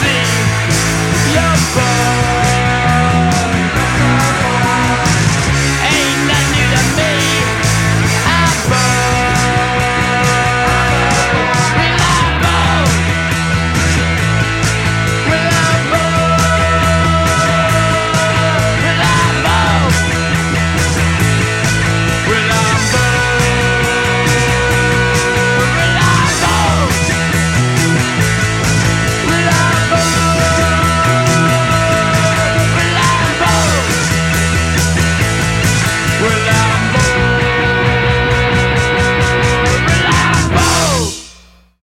see your bones.